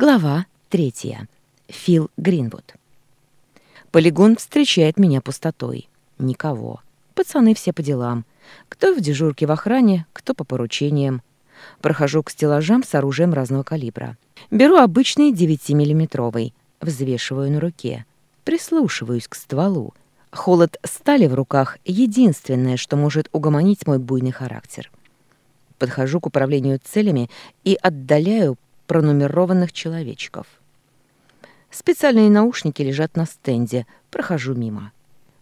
Глава 3. Фил Гринвуд. Полигон встречает меня пустотой. Никого. Пацаны все по делам. Кто в дежурке в охране, кто по поручениям. Прохожу к стеллажам с оружием разного калибра. Беру обычный 9-миллиметровый. Взвешиваю на руке. Прислушиваюсь к стволу. Холод стали в руках — единственное, что может угомонить мой буйный характер. Подхожу к управлению целями и отдаляю пронумерованных человечков. Специальные наушники лежат на стенде, прохожу мимо.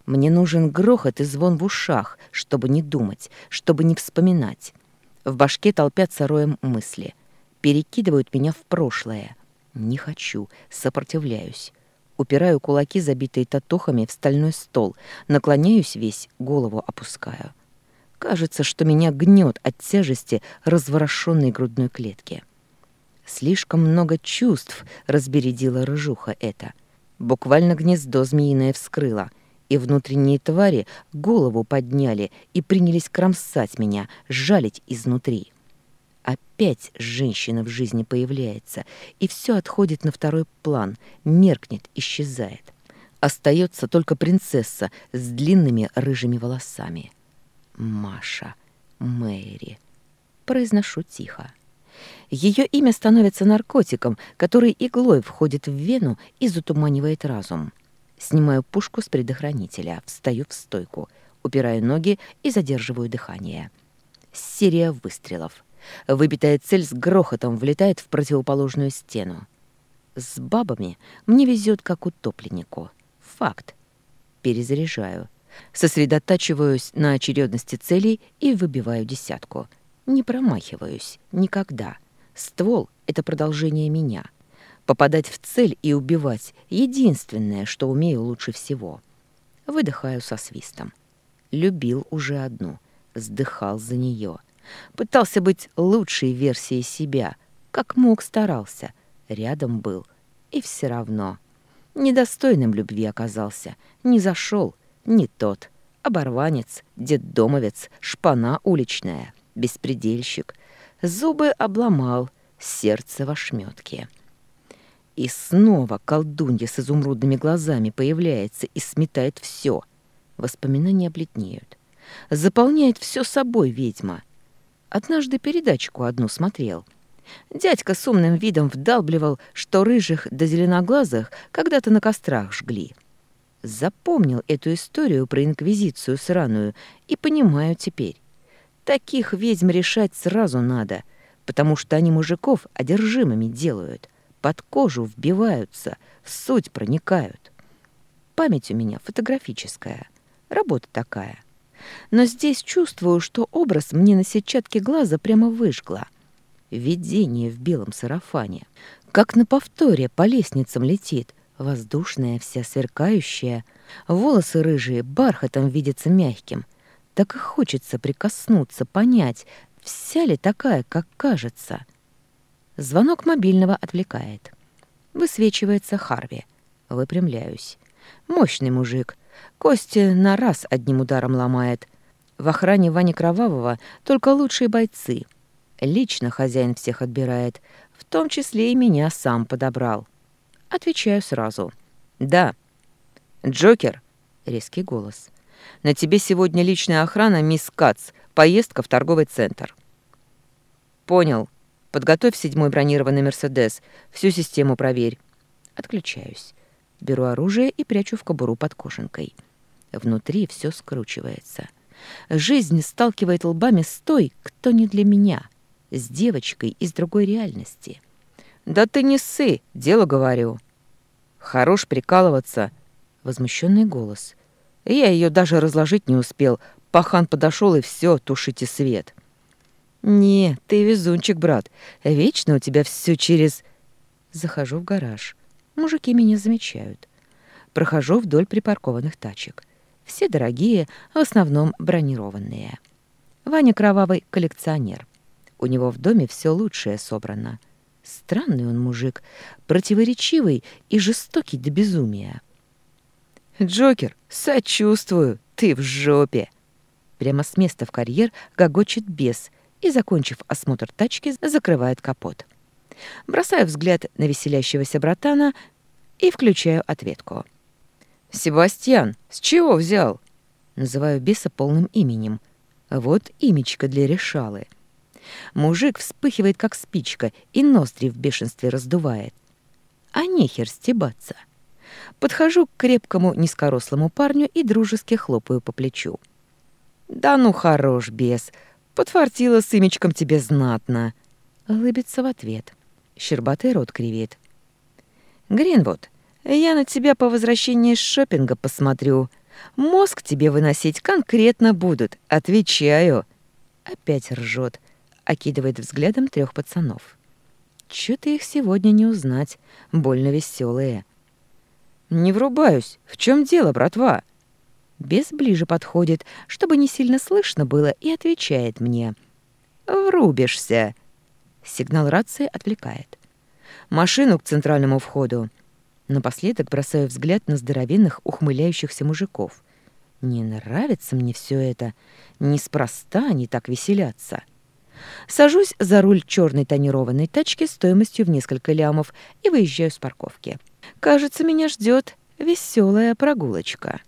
Мне нужен грохот и звон в ушах, чтобы не думать, чтобы не вспоминать. В башке толпятся роем мысли. Перекидывают меня в прошлое. Не хочу, сопротивляюсь. Упираю кулаки, забитые татухами, в стальной стол, наклоняюсь весь, голову опускаю. Кажется, что меня гнет от тяжести разворошенной грудной клетки. Слишком много чувств разбередила рыжуха это. Буквально гнездо змеиное вскрыло, и внутренние твари голову подняли и принялись кромсать меня, жалить изнутри. Опять женщина в жизни появляется, и все отходит на второй план, меркнет, исчезает. Остается только принцесса с длинными рыжими волосами. Маша, Мэри. Произношу тихо. Ее имя становится наркотиком, который иглой входит в вену и затуманивает разум. Снимаю пушку с предохранителя, встаю в стойку, упираю ноги и задерживаю дыхание. Серия выстрелов. Выбитая цель с грохотом влетает в противоположную стену. С бабами мне везет как утопленнику. Факт. Перезаряжаю. Сосредотачиваюсь на очередности целей и выбиваю десятку. Не промахиваюсь. Никогда. Ствол — это продолжение меня. Попадать в цель и убивать — единственное, что умею лучше всего. Выдыхаю со свистом. Любил уже одну. Сдыхал за нее. Пытался быть лучшей версией себя. Как мог, старался. Рядом был. И все равно. Недостойным любви оказался. Не зашел. Не тот. Оборванец, детдомовец, шпана уличная беспредельщик, зубы обломал, сердце в ошметке. И снова колдунья с изумрудными глазами появляется и сметает все. Воспоминания обледнеют. Заполняет все собой ведьма. Однажды передачку одну смотрел. Дядька с умным видом вдалбливал, что рыжих да зеленоглазых когда-то на кострах жгли. Запомнил эту историю про инквизицию сраную и понимаю теперь. Таких ведьм решать сразу надо, потому что они мужиков одержимыми делают, под кожу вбиваются, в суть проникают. Память у меня фотографическая, работа такая. Но здесь чувствую, что образ мне на сетчатке глаза прямо выжгла. Видение в белом сарафане. Как на повторе по лестницам летит, воздушная, вся сверкающая. Волосы рыжие, бархатом видятся мягким — так и хочется прикоснуться, понять, вся ли такая, как кажется. Звонок мобильного отвлекает. Высвечивается Харви. Выпрямляюсь. Мощный мужик. Кости на раз одним ударом ломает. В охране Вани Кровавого только лучшие бойцы. Лично хозяин всех отбирает. В том числе и меня сам подобрал. Отвечаю сразу. «Да». «Джокер?» — резкий голос. На тебе сегодня личная охрана, мисс Кац, поездка в торговый центр». «Понял. Подготовь седьмой бронированный «Мерседес», всю систему проверь». Отключаюсь. Беру оружие и прячу в кобуру под кошенкой. Внутри все скручивается. Жизнь сталкивает лбами с той, кто не для меня, с девочкой из другой реальности. «Да ты не сы. дело говорю». «Хорош прикалываться», — возмущенный голос — я ее даже разложить не успел. Пахан подошел и все, тушите свет. «Не, ты везунчик, брат. Вечно у тебя все через...» Захожу в гараж. Мужики меня замечают. Прохожу вдоль припаркованных тачек. Все дорогие, в основном бронированные. Ваня Кровавый — коллекционер. У него в доме все лучшее собрано. Странный он мужик, противоречивый и жестокий до безумия. Джокер, сочувствую, ты в жопе!» Прямо с места в карьер гогочет бес и, закончив осмотр тачки, закрывает капот. Бросаю взгляд на веселящегося братана и включаю ответку. «Себастьян, с чего взял?» Называю беса полным именем. Вот имечко для решалы. Мужик вспыхивает, как спичка, и ноздри в бешенстве раздувает. А нехер стебаться. Подхожу к крепкому низкорослому парню и дружески хлопаю по плечу. «Да ну хорош, бес! Подфартила с имечком тебе знатно!» Лыбится в ответ. Щербатый рот кривит. «Гринвуд, я на тебя по возвращении с шопинга посмотрю. Мозг тебе выносить конкретно будут, отвечаю!» Опять ржет, окидывает взглядом трех пацанов. Чё-то их сегодня не узнать, больно веселые. Не врубаюсь. В чем дело, братва? Бес ближе подходит, чтобы не сильно слышно было, и отвечает мне. «Врубишься!» Сигнал рации отвлекает. «Машину к центральному входу!» Напоследок бросаю взгляд на здоровенных, ухмыляющихся мужиков. «Не нравится мне все это. Неспроста они так веселятся!» Сажусь за руль черной тонированной тачки стоимостью в несколько лямов и выезжаю с парковки. Кажется, меня ждет веселая прогулочка.